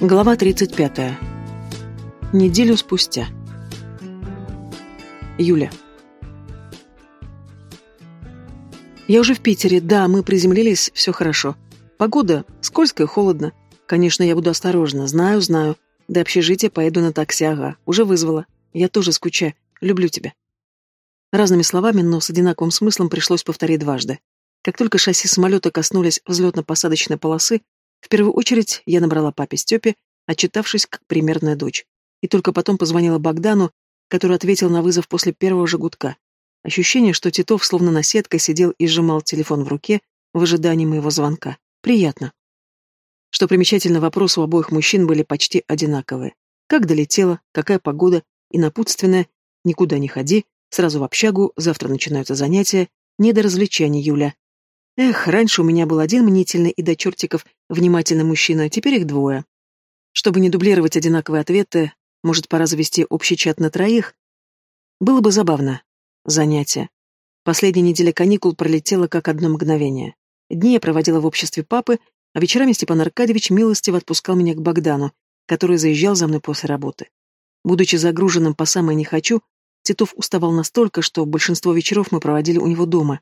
Глава 35. Неделю спустя. Юля. Я уже в Питере, да, мы приземлились, все хорошо. Погода скользкая, холодно. Конечно, я буду осторожна, знаю, знаю. До общежития поеду на такси, ага, уже вызвала. Я тоже скучаю, люблю тебя. Разными словами, но с одинаковым смыслом пришлось повторить дважды. Как только шасси самолета коснулись взлетно-посадочной полосы, в первую очередь я набрала папе Степе, отчитавшись как примерная дочь. И только потом позвонила Богдану, который ответил на вызов после первого же. Ощущение, что Титов словно наседкой сидел и сжимал телефон в руке в ожидании моего звонка. Приятно. Что примечательно, вопросы у обоих мужчин были почти одинаковые. Как долетела, какая погода, и напутственная «никуда не ходи», сразу в общагу, завтра начинаются занятия, не до развлечений, Юля. Эх, раньше у меня был один мнительный и до чертиков внимательный мужчина, а теперь их двое. Чтобы не дублировать одинаковые ответы, может, пора завести общий чат на троих? Было бы забавно. Занятие. Последняя неделя каникул пролетела как одно мгновение. Дни я проводила в обществе папы, а вечерами Степан Аркадьевич милостиво отпускал меня к Богдану, который заезжал за мной после работы. Будучи загруженным по самое не хочу, Титов уставал настолько, что большинство вечеров мы проводили у него дома,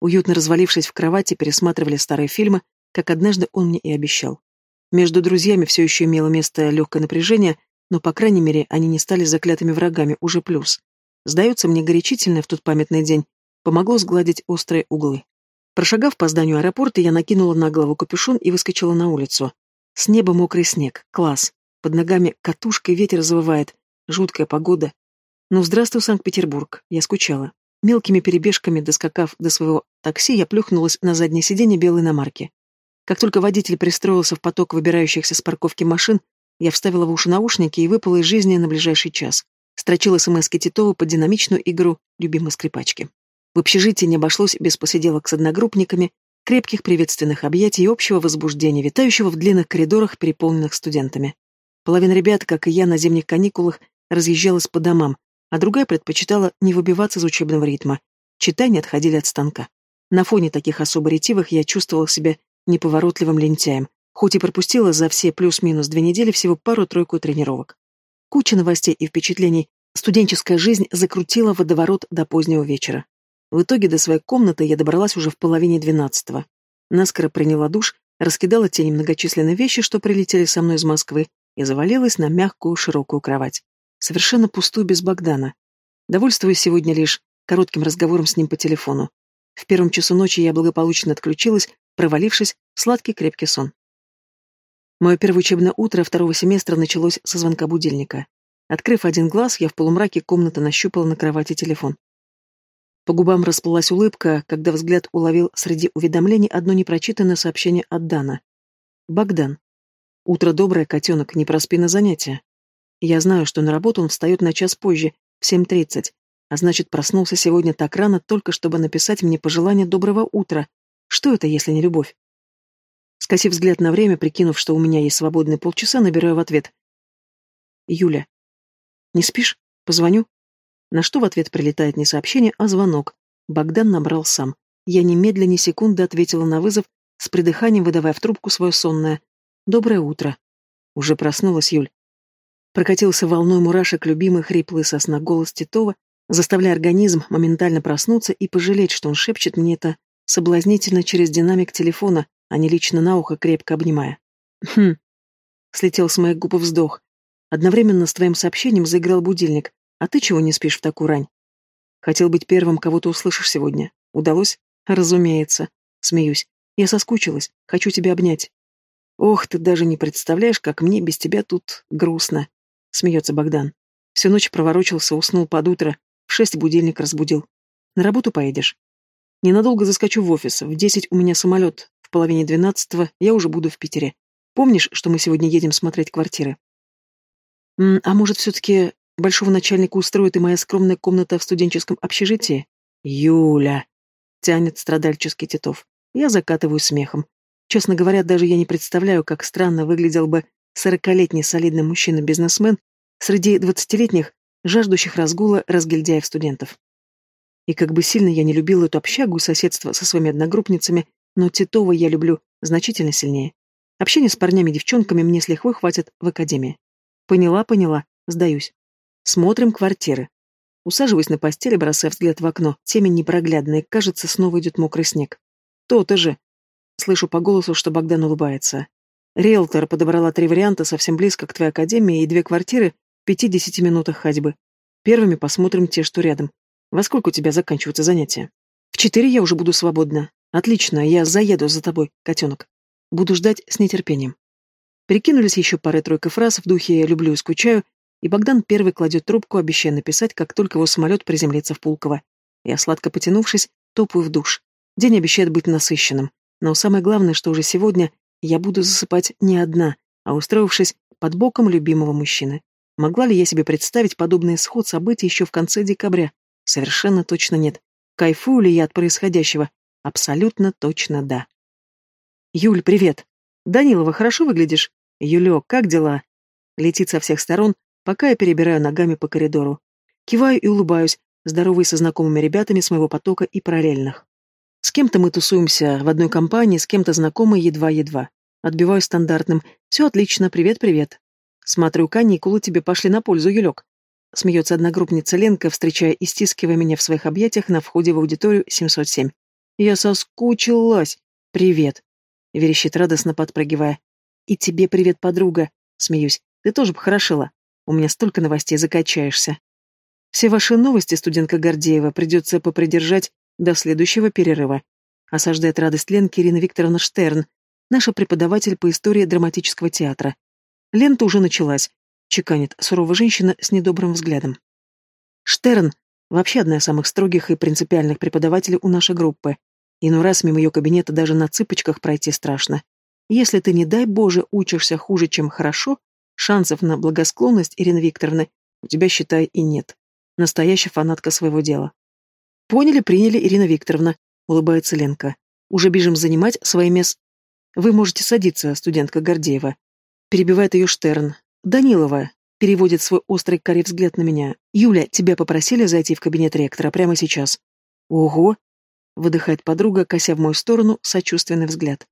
Уютно развалившись в кровати, пересматривали старые фильмы, как однажды он мне и обещал. Между друзьями все еще имело место легкое напряжение, но, по крайней мере, они не стали заклятыми врагами, уже плюс. Сдается мне горячительное в тот памятный день, помогло сгладить острые углы. Прошагав по зданию аэропорта, я накинула на голову капюшон и выскочила на улицу. С неба мокрый снег, класс. Под ногами катушкой ветер завывает. Жуткая погода. Ну, здравствуй, Санкт-Петербург. Я скучала. Мелкими перебежками, доскакав до своего такси, я плюхнулась на заднее сиденье белой иномарки. Как только водитель пристроился в поток выбирающихся с парковки машин, я вставила в уши наушники и выпала из жизни на ближайший час. Строчила смс Титова под динамичную игру любимой скрипачки. В общежитии не обошлось без посиделок с одногруппниками, крепких приветственных объятий и общего возбуждения, витающего в длинных коридорах, переполненных студентами. Половина ребят, как и я, на зимних каникулах разъезжалась по домам, а другая предпочитала не выбиваться из учебного ритма. Читания отходили от станка. На фоне таких особо ретивых я чувствовала себя неповоротливым лентяем, хоть и пропустила за все плюс-минус две недели всего пару-тройку тренировок. Куча новостей и впечатлений студенческая жизнь закрутила водоворот до позднего вечера. В итоге до своей комнаты я добралась уже в половине двенадцатого. Наскоро приняла душ, раскидала те немногочисленные вещи, что прилетели со мной из Москвы, и завалилась на мягкую широкую кровать совершенно пустую без Богдана. Довольствуюсь сегодня лишь коротким разговором с ним по телефону. В первом часу ночи я благополучно отключилась, провалившись в сладкий крепкий сон. Мое первое учебное утро второго семестра началось со звонка будильника. Открыв один глаз, я в полумраке комнаты нащупала на кровати телефон. По губам расплылась улыбка, когда взгляд уловил среди уведомлений одно непрочитанное сообщение от Дана. «Богдан. Утро доброе, котенок, не проспи на занятия. Я знаю, что на работу он встает на час позже, в 7.30, а значит, проснулся сегодня так рано, только чтобы написать мне пожелание доброго утра. Что это, если не любовь? Скосив взгляд на время, прикинув, что у меня есть свободные полчаса, набираю в ответ. Юля. Не спишь? Позвоню. На что в ответ прилетает не сообщение, а звонок. Богдан набрал сам. Я немедленно ни секунды ответила на вызов, с придыханием выдавая в трубку свое сонное. «Доброе утро». «Уже проснулась, Юль. Прокатился волной мурашек любимый хриплый сосна голос Титова, заставляя организм моментально проснуться и пожалеть, что он шепчет мне это соблазнительно через динамик телефона, а не лично на ухо, крепко обнимая. «Хм...» — слетел с моих губ вздох. Одновременно с твоим сообщением заиграл будильник. А ты чего не спишь в такую рань? Хотел быть первым, кого ты услышишь сегодня. Удалось? Разумеется. Смеюсь. Я соскучилась. Хочу тебя обнять. Ох, ты даже не представляешь, как мне без тебя тут грустно смеется Богдан. Всю ночь проворочился, уснул под утро, в шесть будильник разбудил. На работу поедешь? Ненадолго заскочу в офис, в десять у меня самолет, в половине двенадцатого я уже буду в Питере. Помнишь, что мы сегодня едем смотреть квартиры? М а может, все-таки большого начальника устроит и моя скромная комната в студенческом общежитии? Юля! Тянет страдальческий Титов. Я закатываю смехом. Честно говоря, даже я не представляю, как странно выглядел бы сорокалетний солидный мужчина-бизнесмен среди двадцатилетних, жаждущих разгула разгильдяев-студентов. И как бы сильно я не любила эту общагу и соседство со своими одногруппницами, но Титова я люблю значительно сильнее. Общение с парнями и девчонками мне с лихвой хватит в академии. Поняла, поняла, сдаюсь. Смотрим квартиры. Усаживаюсь на постели, бросая взгляд в окно. Темень непроглядная, кажется, снова идет мокрый снег. То-то же. Слышу по голосу, что Богдан улыбается. Риэлтор подобрала три варианта совсем близко к твоей академии и две квартиры в пяти-десяти минутах ходьбы. Первыми посмотрим те, что рядом. Во сколько у тебя заканчиваются занятия? В четыре я уже буду свободна. Отлично, я заеду за тобой, котенок. Буду ждать с нетерпением. Перекинулись еще парой-тройкой фраз в духе «люблю и скучаю», и Богдан первый кладет трубку, обещая написать, как только его самолет приземлится в Пулково. Я, сладко потянувшись, топаю в душ. День обещает быть насыщенным. Но самое главное, что уже сегодня я буду засыпать не одна, а устроившись под боком любимого мужчины. Могла ли я себе представить подобный исход событий еще в конце декабря? Совершенно точно нет. Кайфую ли я от происходящего? Абсолютно точно да. «Юль, привет!» «Данилова, хорошо выглядишь?» «Юлек, как дела?» Летит со всех сторон, пока я перебираю ногами по коридору. Киваю и улыбаюсь, здоровый со знакомыми ребятами с моего потока и параллельных. С кем-то мы тусуемся в одной компании, с кем-то знакомы едва-едва. Отбиваю стандартным «Все отлично, привет-привет». Смотрю, каникулы тебе пошли на пользу, Юлек. Смеется одногруппница Ленка, встречая и стискивая меня в своих объятиях на входе в аудиторию 707. Я соскучилась. Привет. Верещит радостно, подпрыгивая. И тебе привет, подруга. Смеюсь. Ты тоже похорошела. У меня столько новостей, закачаешься. Все ваши новости, студентка Гордеева, придется попридержать до следующего перерыва. Осаждает радость Ленки Ирина Викторовна Штерн, наша преподаватель по истории драматического театра. Лента уже началась, чеканит суровая женщина с недобрым взглядом. Штерн вообще одна из самых строгих и принципиальных преподавателей у нашей группы. Иной раз мимо ее кабинета даже на цыпочках пройти страшно. Если ты, не дай Боже, учишься хуже, чем хорошо, Шансов на благосклонность Ирины Викторовны у тебя, считай, и нет. Настоящая фанатка своего дела. Поняли, приняли, Ирина Викторовна, улыбается Ленка. Уже бежим занимать свои мес... Вы можете садиться, студентка Гордеева. Перебивает ее Штерн. Данилова. Переводит свой острый карий взгляд на меня. Юля, тебя попросили зайти в кабинет ректора прямо сейчас. Ого! Выдыхает подруга, кося в мою сторону сочувственный взгляд.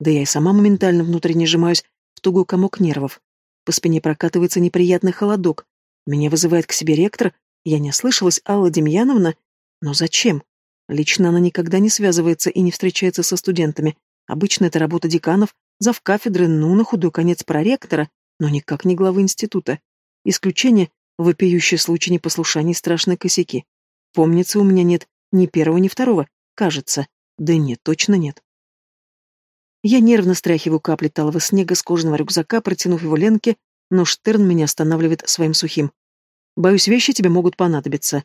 Да я и сама моментально внутренне сжимаюсь в тугой комок нервов. По спине прокатывается неприятный холодок. Меня вызывает к себе ректор. Я не ослышалась, Алла Демьяновна. Но зачем? Лично она никогда не связывается и не встречается со студентами. Обычно это работа деканов, завкафедры, ну, на худой конец проректора, но никак не главы института. Исключение — вопиющий случай непослушания и страшные косяки. Помнится, у меня нет ни первого, ни второго. Кажется. Да нет, точно нет. Я нервно стряхиваю капли талого снега с кожаного рюкзака, протянув его Ленке, но Штерн меня останавливает своим сухим. «Боюсь, вещи тебе могут понадобиться».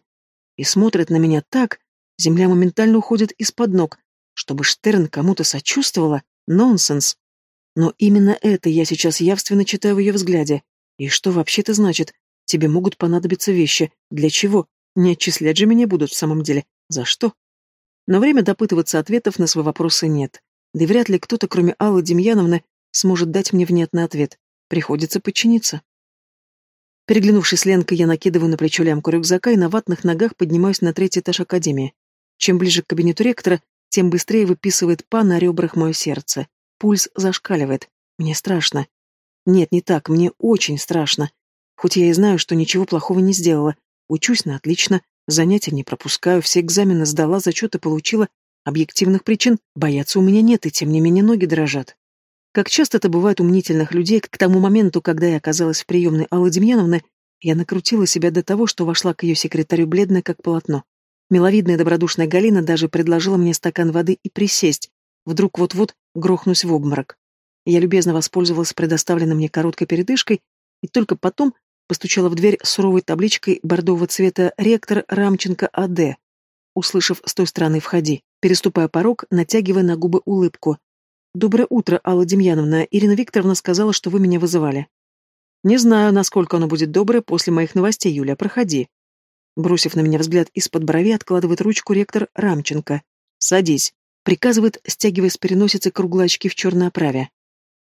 И смотрит на меня так, земля моментально уходит из-под ног. Чтобы Штерн кому-то сочувствовала? Нонсенс. Но именно это я сейчас явственно читаю в ее взгляде. И что вообще это значит? Тебе могут понадобиться вещи. Для чего? Не отчислять же меня будут в самом деле. За что? Но время допытываться ответов на свои вопросы нет. Да и вряд ли кто-то, кроме Аллы Демьяновны, сможет дать мне внятный ответ. Приходится подчиниться. Переглянувшись с Ленкой, я накидываю на плечо лямку рюкзака и на ватных ногах поднимаюсь на третий этаж академии. Чем ближе к кабинету ректора, тем быстрее выписывает па на ребрах мое сердце. Пульс зашкаливает. Мне страшно. Нет, не так, мне очень страшно. Хоть я и знаю, что ничего плохого не сделала. Учусь на отлично, занятия не пропускаю, все экзамены сдала, зачеты получила, Объективных причин бояться у меня нет, и тем не менее ноги дрожат. Как часто это бывает у мнительных людей, к тому моменту, когда я оказалась в приемной Аллы Демьяновны, я накрутила себя до того, что вошла к ее секретарю бледная, как полотно. Миловидная добродушная Галина даже предложила мне стакан воды и присесть. Вдруг вот-вот грохнусь в обморок. Я любезно воспользовалась предоставленной мне короткой передышкой и только потом постучала в дверь суровой табличкой бордового цвета «Ректор Рамченко А.Д.», услышав с той стороны «Входи» переступая порог, натягивая на губы улыбку. «Доброе утро, Алла Демьяновна. Ирина Викторовна сказала, что вы меня вызывали». «Не знаю, насколько оно будет доброе после моих новостей, Юля. Проходи». Бросив на меня взгляд из-под брови, откладывает ручку ректор Рамченко. «Садись», — приказывает, стягивая с переносицы круглые очки в черной оправе.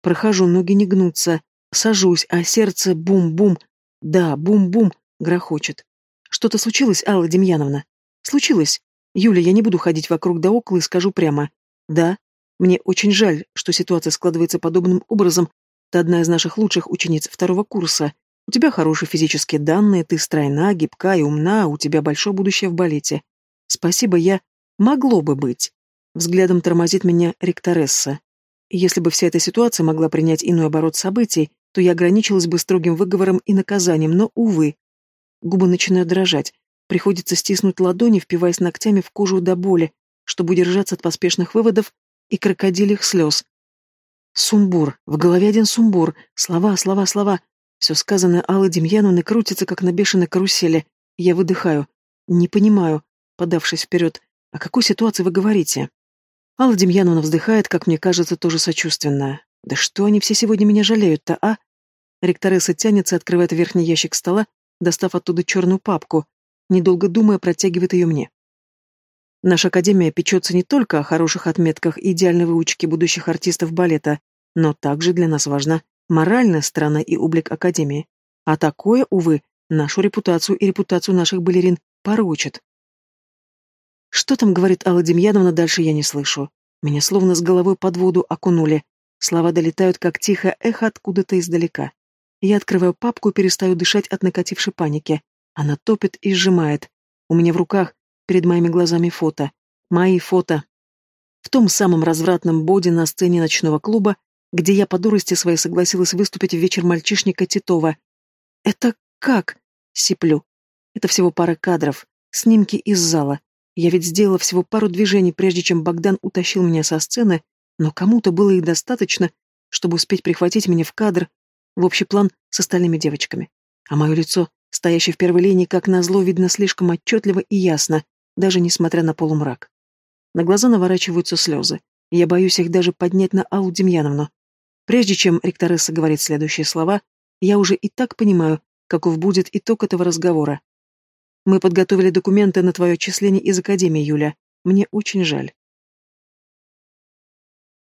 Прохожу, ноги не гнутся. Сажусь, а сердце бум-бум. Да, бум-бум, грохочет. Что-то случилось, Алла Демьяновна? Случилось. Юля, я не буду ходить вокруг да около и скажу прямо. Да. Мне очень жаль, что ситуация складывается подобным образом. Ты одна из наших лучших учениц второго курса. У тебя хорошие физические данные, ты стройна, гибка и умна, у тебя большое будущее в балете. Спасибо, я... Могло бы быть. Взглядом тормозит меня ректоресса. Если бы вся эта ситуация могла принять иной оборот событий, то я ограничилась бы строгим выговором и наказанием, но, увы. Губы начинают дрожать. Приходится стиснуть ладони, впиваясь ногтями в кожу до боли, чтобы удержаться от поспешных выводов и крокодилих слез. Сумбур. В голове один сумбур. Слова, слова, слова. Все сказанное Аллой Демьяновной крутится, как на бешеной карусели. Я выдыхаю. Не понимаю, подавшись вперед. О какой ситуации вы говорите? Алла Демьяновна вздыхает, как мне кажется, тоже сочувственно. Да что они все сегодня меня жалеют-то, а? Ректоресса тянется, открывает верхний ящик стола, достав оттуда черную папку. Недолго думая, протягивает ее мне. Наша академия печется не только о хороших отметках и идеальной выучке будущих артистов балета, но также для нас важна моральная сторона и облик академии. А такое, увы, нашу репутацию и репутацию наших балерин порочит. Что там говорит Алла Демьяновна, дальше я не слышу. Меня словно с головой под воду окунули. Слова долетают, как тихо эхо откуда-то издалека. Я открываю папку и перестаю дышать от накатившей паники. Она топит и сжимает. У меня в руках, перед моими глазами фото. Мои фото. В том самом развратном боди на сцене ночного клуба, где я по дурости своей согласилась выступить в вечер мальчишника Титова. «Это как?» — сиплю. «Это всего пара кадров. Снимки из зала. Я ведь сделала всего пару движений, прежде чем Богдан утащил меня со сцены, но кому-то было и достаточно, чтобы успеть прихватить меня в кадр, в общий план с остальными девочками. А мое лицо, стоящее в первой линии, как назло, видно слишком отчетливо и ясно, даже несмотря на полумрак. На глаза наворачиваются слезы, я боюсь их даже поднять на Аллу Демьяновну. Прежде чем ректоресса говорит следующие слова, я уже и так понимаю, каков будет итог этого разговора. Мы подготовили документы на твое отчисление из Академии, Юля. Мне очень жаль.